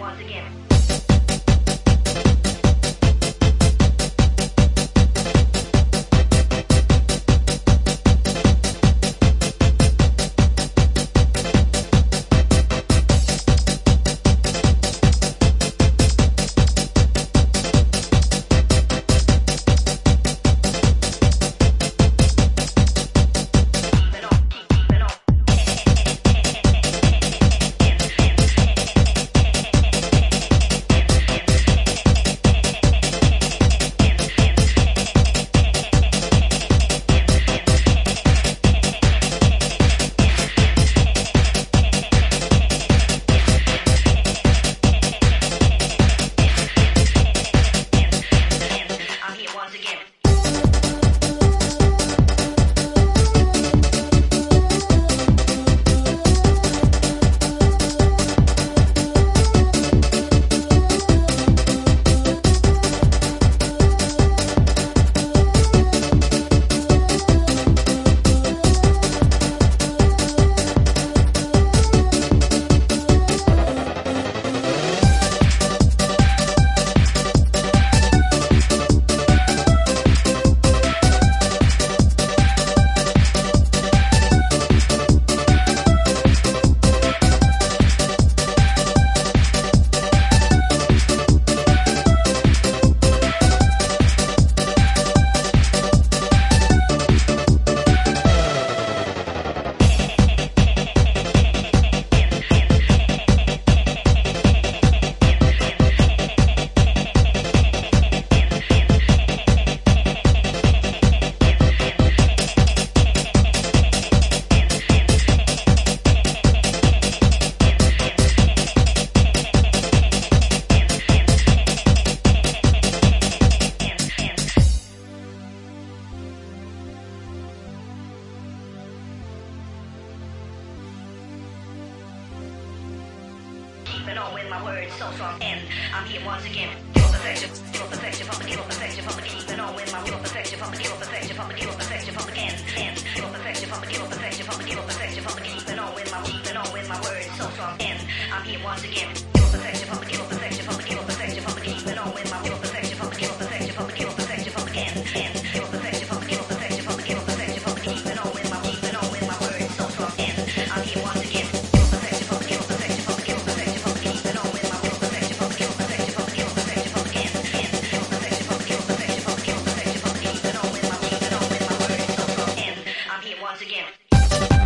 once again. on when my words so strong end. I'm here once again. Give up affection, give up affection, public, give up affection, on when my once again.